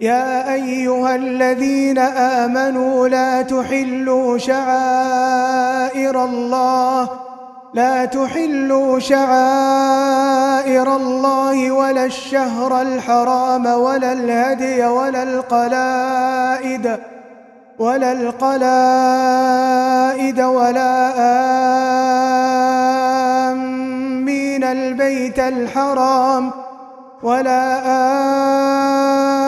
يا أيها الذين آمنوا لا تحلوا شعائر الله لا تحلوا شعائر الله ولا الشهر الحرام ولا الهدي ولا القلائد ولا القلائد ولا آمين البيت الحرام ولا آمين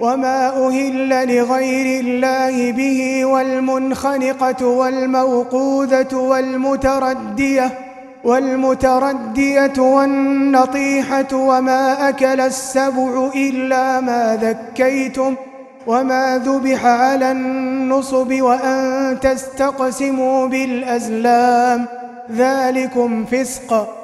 وما أهل لغير الله به والمنخنقة والموقوذة والمتردية والمتردية والنطيحة وما أكل السبع إلا ما ذكيتم وما ذبح على النصب وأن تستقسموا بالأزلام ذلكم فسق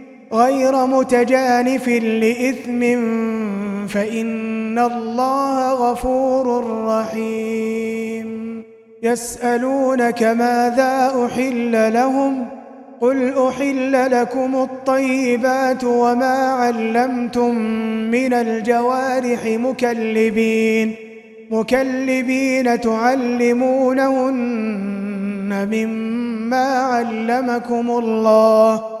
غير متجانف لإثم فإن الله غفور رحيم. يسألونك ماذا أحل لهم؟ قل أحل لكم الطيبات وما علمتم من الجوارح مكلبين مكلبين تعلمونهن مما علمكم الله.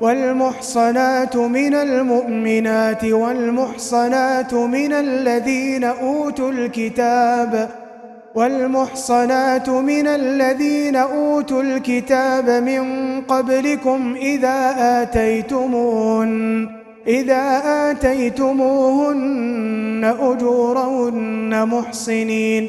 والمحصنات من المؤمنات والمحصنات من الذين أوتوا الكتاب والمحصنات من الذين أوتوا الكتاب من قبلكم إذا آتيتمون إذا آتيتموهن أجورهن محصنين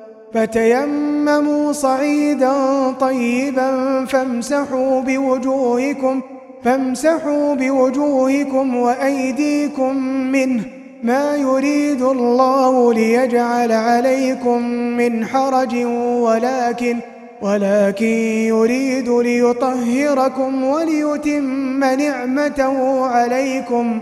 فتيمموا صعيدا طيبا فامسحوا بوجوهكم فامسحوا بوجوهكم وأيديكم منه. ما يريد الله ليجعل عليكم من حرج ولكن ولكن يريد ليطهركم وليتم نعمته عليكم.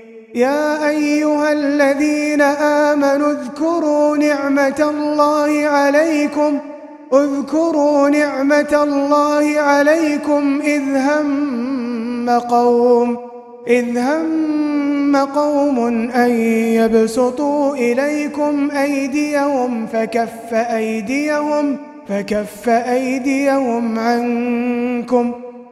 يا أيها الذين آمنوا اذكروا نعمة الله عليكم. اذكروا نعمة الله عليكم إذ هم قوم إذ هم قوم أن يبسطوا إليكم أيديهم فكف أيديهم فكف أيديهم عنكم.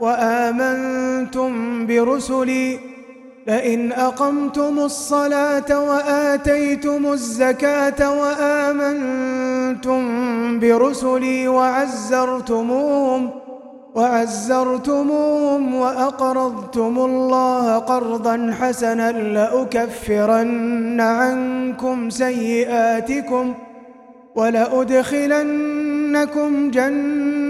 وآمنتم برسلي لئن أقمتم الصلاة وآتيتم الزكاة وآمنتم برسلي وعزرتموهم وعزرتموهم وأقرضتم الله قرضا حسنا لأكفرن عنكم سيئاتكم ولأدخلنكم جنات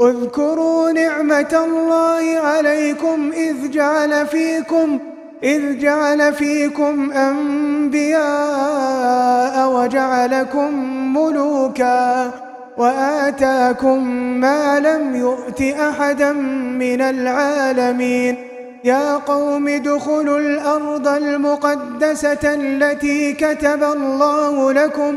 اذكروا نعمة الله عليكم إذ جعل فيكم إذ جعل فيكم أنبياء وجعلكم ملوكا وآتاكم ما لم يؤت أحدا من العالمين يا قوم ادخلوا الأرض المقدسة التي كتب الله لكم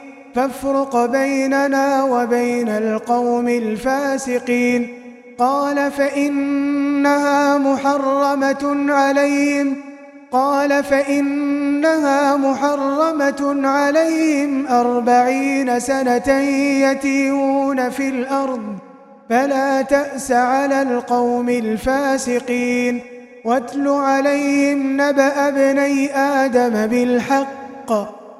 فافرق بيننا وبين القوم الفاسقين. قال فإنها محرمة عليهم. قال فإنها محرمة عليهم أربعين سنة يتيون في الأرض. فلا تأس على القوم الفاسقين. واتل عليهم نبأ ابني آدم بالحق.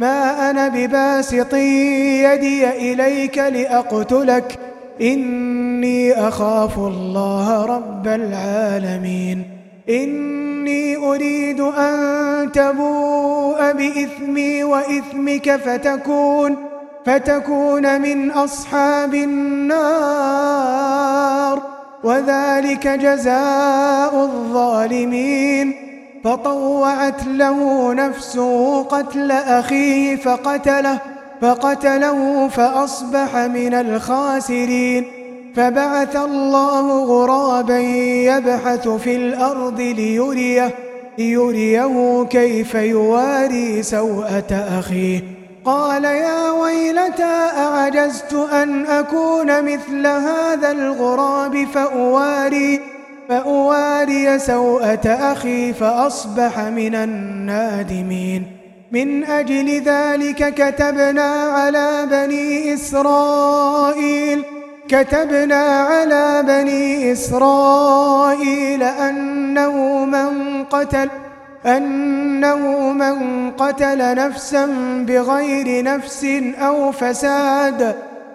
ما أنا بباسط يدي إليك لأقتلك. إني أخاف الله رب العالمين. إني أريد أن تبوء بإثمي وإثمك فتكون فتكون من أصحاب النار. وذلك جزاء الظالمين. فطوعت له نفسه قتل أخيه فقتله فقتله فأصبح من الخاسرين. فبعث الله غرابا يبحث في الأرض ليريه ليريه كيف يواري سوءة أخيه. قال يا ويلتى أعجزت أن أكون مثل هذا الغراب فأواري؟ فأواري سوءة أخي فأصبح من النادمين. من أجل ذلك كتبنا على بني إسرائيل كتبنا على بني إسرائيل أنه من قتل أنه من قتل نفسا بغير نفس أو فساد.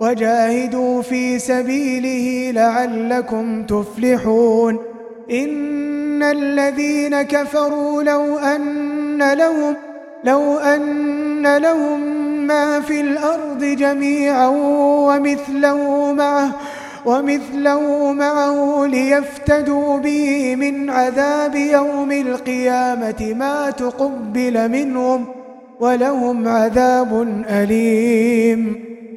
وجاهدوا في سبيله لعلكم تفلحون. إن الذين كفروا لو أن لهم لو أن لهم ما في الأرض جميعا ومثله معه ومثله معه ليفتدوا به من عذاب يوم القيامة ما تقبل منهم ولهم عذاب أليم.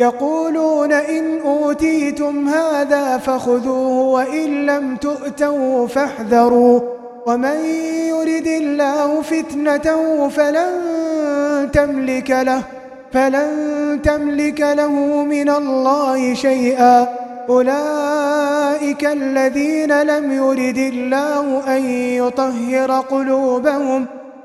يقولون إن أوتيتم هذا فخذوه وإن لم تؤتوا فاحذروا ومن يرد الله فتنته فلن تملك له فلن تملك له من الله شيئا أولئك الذين لم يرد الله أن يطهر قلوبهم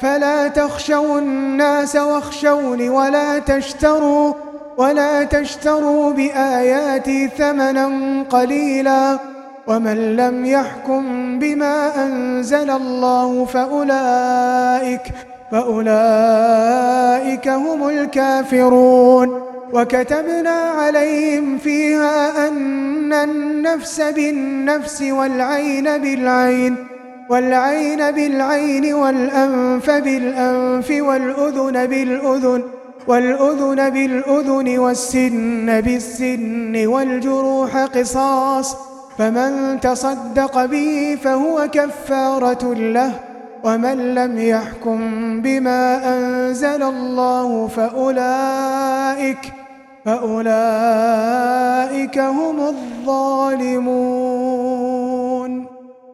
فلا تخشوا الناس واخشوني ولا تشتروا ولا تشتروا بآياتي ثمنا قليلا ومن لم يحكم بما أنزل الله فأولئك فأولئك هم الكافرون وكتبنا عليهم فيها أن النفس بالنفس والعين بالعين والعين بالعين والأنف بالأنف والأذن بالأذن والأذن بالأذن والسن بالسن والجروح قصاص فمن تصدق به فهو كفارة له ومن لم يحكم بما أنزل الله فأولئك فأولئك هم الظالمون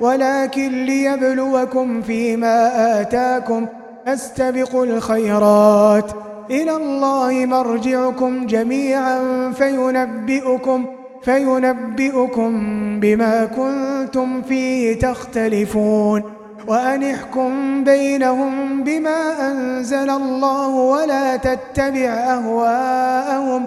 ولكن ليبلوكم فيما آتاكم فاستبقوا الخيرات. إلى الله مرجعكم جميعا فينبئكم فينبئكم بما كنتم فيه تختلفون. وأنحكم بينهم بما أنزل الله ولا تتبع أهواءهم.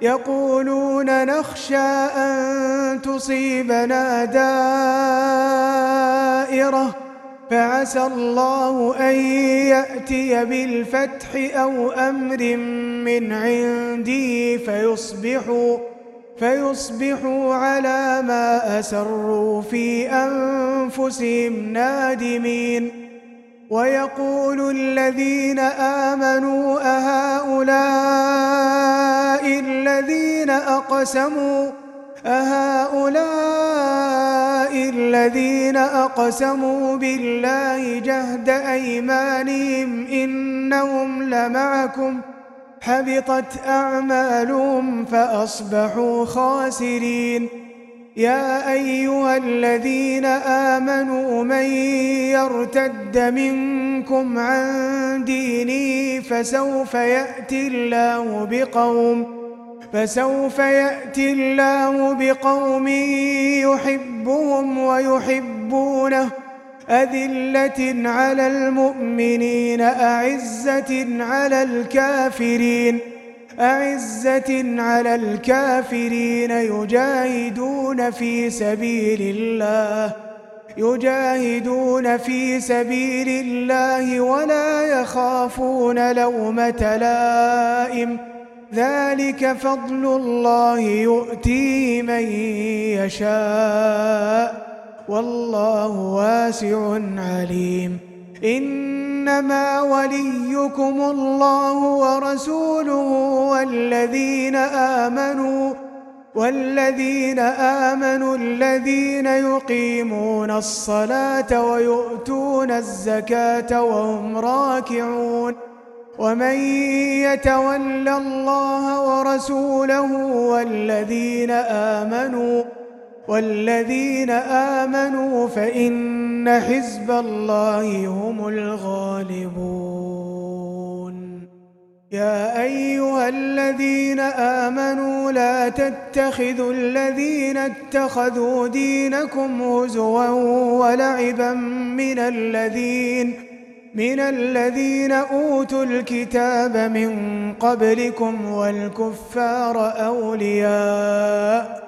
يقولون نخشى أن تصيبنا دائرة فعسى الله أن يأتي بالفتح أو أمر من عندي فيصبحوا فيصبحوا على ما أسروا في أنفسهم نادمين. ويقول الذين آمنوا أهؤلاء الذين أقسموا أهؤلاء الذين أقسموا بالله جهد أيمانهم إنهم لمعكم. حبطت أعمالهم فأصبحوا خاسرين. يا أيها الذين آمنوا من يرتد منكم عن ديني فسوف يأتي الله بقوم فسوف يأتي الله بقوم يحبهم ويحبونه أذلة على المؤمنين أعزة على الكافرين. أعزة على الكافرين يجاهدون في سبيل الله يجاهدون في سبيل الله ولا يخافون لومة لائم. ذلك فضل الله يؤتيه من يشاء والله واسع عليم. إنما وليكم الله ورسوله والذين آمنوا والذين آمنوا الذين يقيمون الصلاة ويؤتون الزكاة وهم راكعون ومن يتولى الله ورسوله والذين آمنوا والذين آمنوا فإن حزب الله هم الغالبون. يا أيها الذين آمنوا لا تتخذوا الذين اتخذوا دينكم هزوا ولعبا من الذين من الذين أوتوا الكتاب من قبلكم والكفار أولياء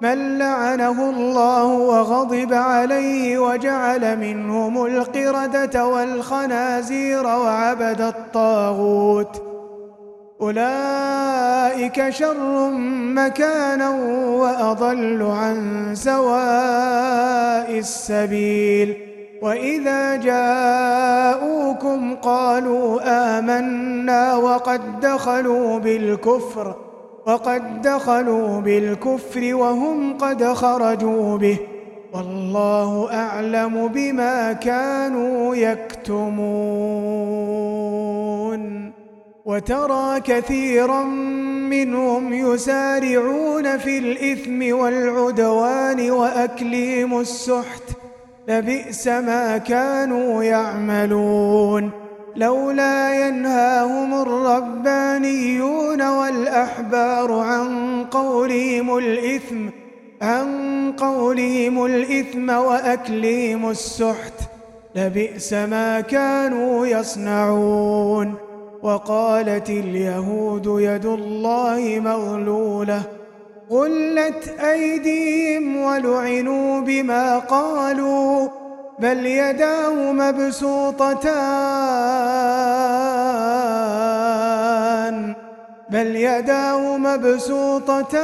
من لعنه الله وغضب عليه وجعل منهم القردة والخنازير وعبد الطاغوت. أولئك شر مكانا وأضل عن سواء السبيل. وإذا جاءوكم قالوا آمنا وقد دخلوا بالكفر. وقد دخلوا بالكفر وهم قد خرجوا به. والله أعلم بما كانوا يكتمون. وترى كثيرا منهم يسارعون في الإثم والعدوان وأكليم السحت. لبئس ما كانوا يعملون. لولا ينهاهم الربانيون والأحبار عن قولهم الإثم عن قولهم الإثم وأكلهم السحت لبئس ما كانوا يصنعون. وقالت اليهود يد الله مغلولة قلت أيديهم ولعنوا بما قالوا. بل يداه مبسوطتان. بل يداه مبسوطتان.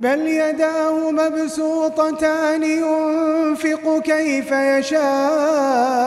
بل يداه مبسوطتان. ينفق كيف يشاء.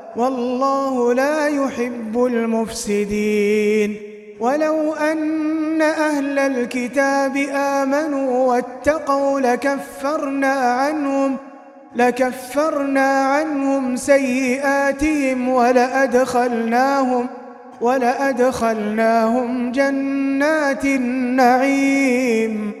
والله لا يحب المفسدين. ولو أن أهل الكتاب آمنوا واتقوا لكفرنا عنهم لكفرنا عنهم سيئاتهم ولأدخلناهم ولأدخلناهم جنات النعيم.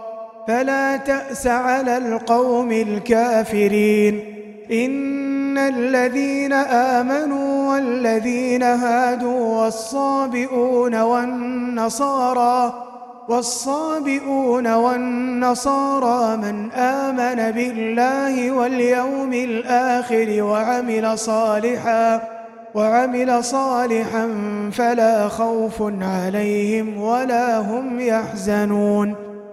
فلا تأس على القوم الكافرين. إن الذين آمنوا والذين هادوا والصابئون والنصارى والصابئون والنصارى من آمن بالله واليوم الآخر وعمل صالحا وعمل صالحا فلا خوف عليهم ولا هم يحزنون.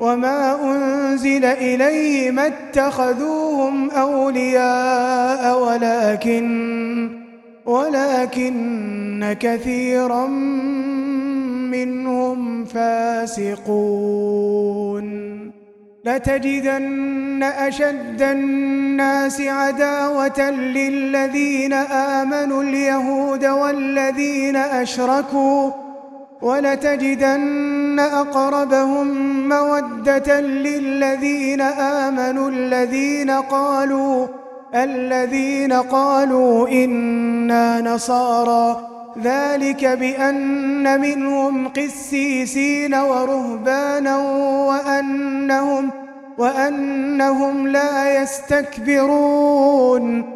وما أنزل إليهم اتخذوهم أولياء ولكن ولكن كثيرا منهم فاسقون لتجدن أشد الناس عداوة للذين آمنوا اليهود والذين أشركوا ولتجدن أقربهم مودة للذين آمنوا الذين قالوا الذين قالوا إنا نصارى. ذلك بأن منهم قسيسين ورهبانا وأنهم, وأنهم لا يستكبرون.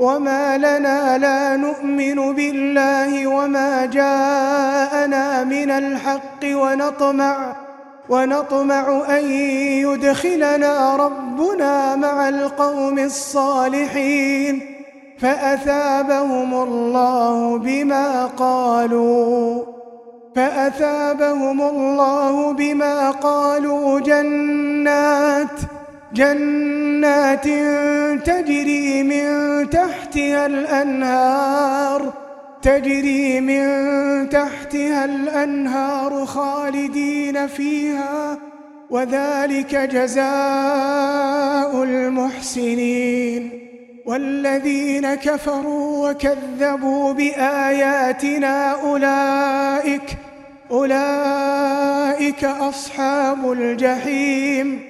وما لنا لا نؤمن بالله وما جاءنا من الحق ونطمع ونطمع أن يدخلنا ربنا مع القوم الصالحين فأثابهم الله بما قالوا فأثابهم الله بما قالوا جنات جنات تجري من تحتها الأنهار تجري من تحتها الأنهار خالدين فيها وذلك جزاء المحسنين. والذين كفروا وكذبوا بآياتنا أولئك أولئك أصحاب الجحيم.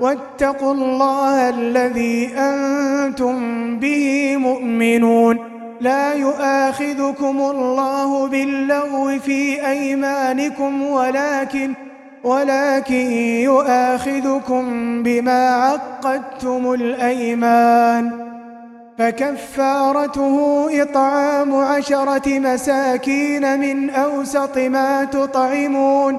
واتقوا الله الذي أنتم به مؤمنون. لا يؤاخذكم الله باللغو في أيمانكم ولكن ولكن يؤاخذكم بما عقدتم الأيمان. فكفارته إطعام عشرة مساكين من أوسط ما تطعمون.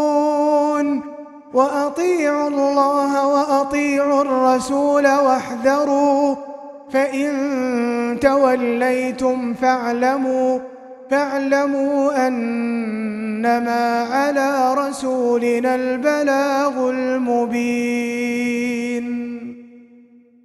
وأطيعوا الله وأطيعوا الرسول واحذروا فإن توليتم فاعلموا فاعلموا أنما على رسولنا البلاغ المبين.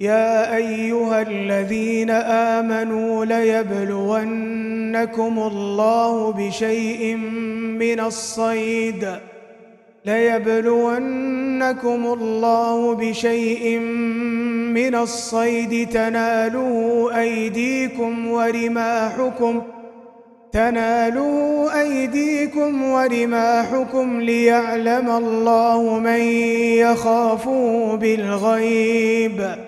يا أيها الذين آمنوا ليبلونكم الله بشيء من الصيد ليبلونكم الله بشيء من الصيد تناله أيديكم ورماحكم تنالوا أيديكم ورماحكم ليعلم الله من يخافه بالغيب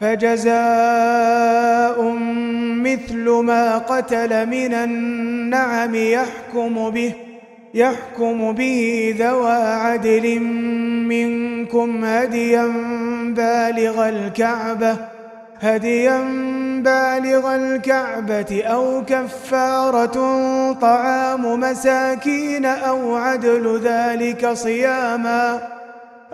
فجزاء مثل ما قتل من النعم يحكم به يحكم به ذوى عدل منكم هديا بالغ الكعبة هديا بالغ الكعبة أو كفارة طعام مساكين أو عدل ذلك صياماً.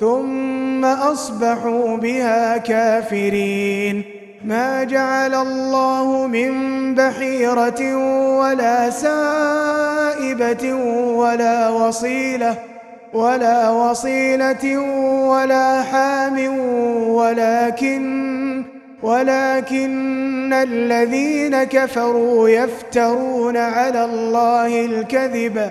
ثم أصبحوا بها كافرين. ما جعل الله من بحيرة ولا سائبة ولا وصيلة ولا وصيلة ولا حام ولكن ولكن الذين كفروا يفترون على الله الكذب.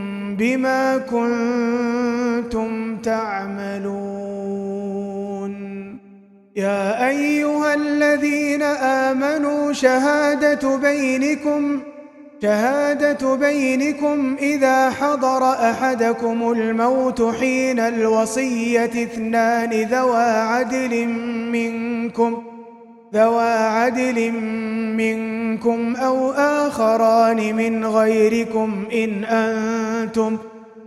بما كنتم تعملون. يا أيها الذين آمنوا شهادة بينكم شهادة بينكم إذا حضر أحدكم الموت حين الوصية اثنان ذوى عدل منكم. ذوى عدل منكم أو آخران من غيركم إن أنتم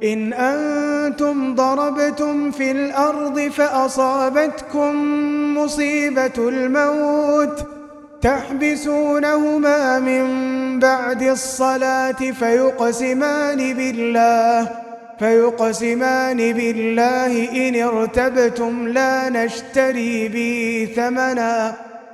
إن أنتم ضربتم في الأرض فأصابتكم مصيبة الموت تحبسونهما من بعد الصلاة فيقسمان بالله فيقسمان بالله إن ارتبتم لا نشتري به ثمناً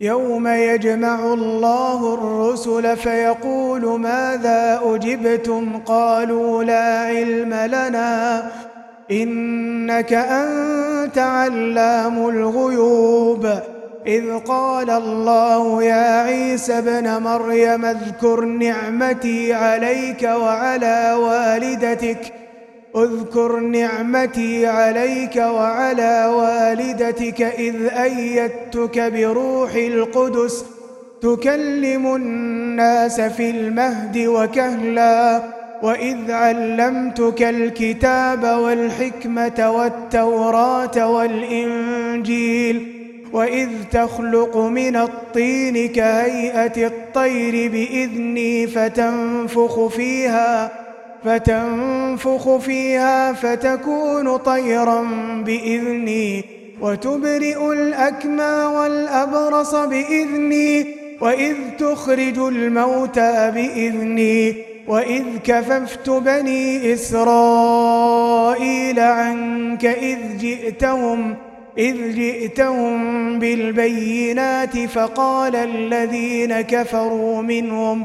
يوم يجمع الله الرسل فيقول ماذا أجبتم؟ قالوا لا علم لنا. إنك أنت علام الغيوب. إذ قال الله يا عيسى ابْنَ مريم اذكر نعمتي عليك وعلى والدتك. اذكر نعمتي عليك وعلى والدتك إذ أيدتك بروح القدس تكلم الناس في المهد وكهلا وإذ علمتك الكتاب والحكمة والتوراة والإنجيل وإذ تخلق من الطين كهيئة الطير بإذني فتنفخ فيها فتنفخ فيها فتكون طيرا بإذني وتبرئ الأكمى والأبرص بإذني وإذ تخرج الموتى بإذني وإذ كففت بني إسرائيل عنك إذ جئتهم إذ جئتهم بالبينات فقال الذين كفروا منهم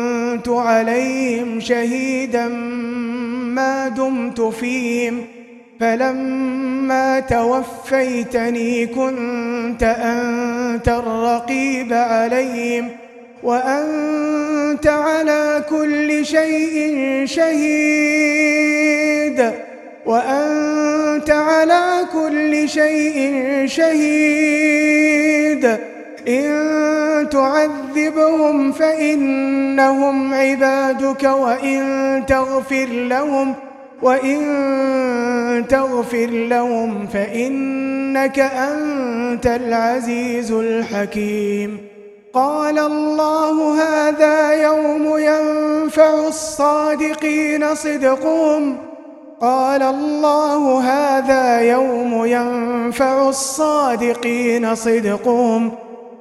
كنت عليهم شهيدا ما دمت فيهم فلما توفيتني كنت أنت الرقيب عليهم وأنت على كل شيء شهيد وأنت على كل شيء شهيد. إن تعذبهم فإنهم عبادك وإن تغفر لهم وإن تغفر لهم فإنك أنت العزيز الحكيم. قال الله هذا يوم ينفع الصادقين صدقهم. قال الله هذا يوم ينفع الصادقين صدقهم.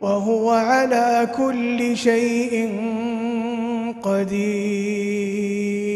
وهو على كل شيء قدير.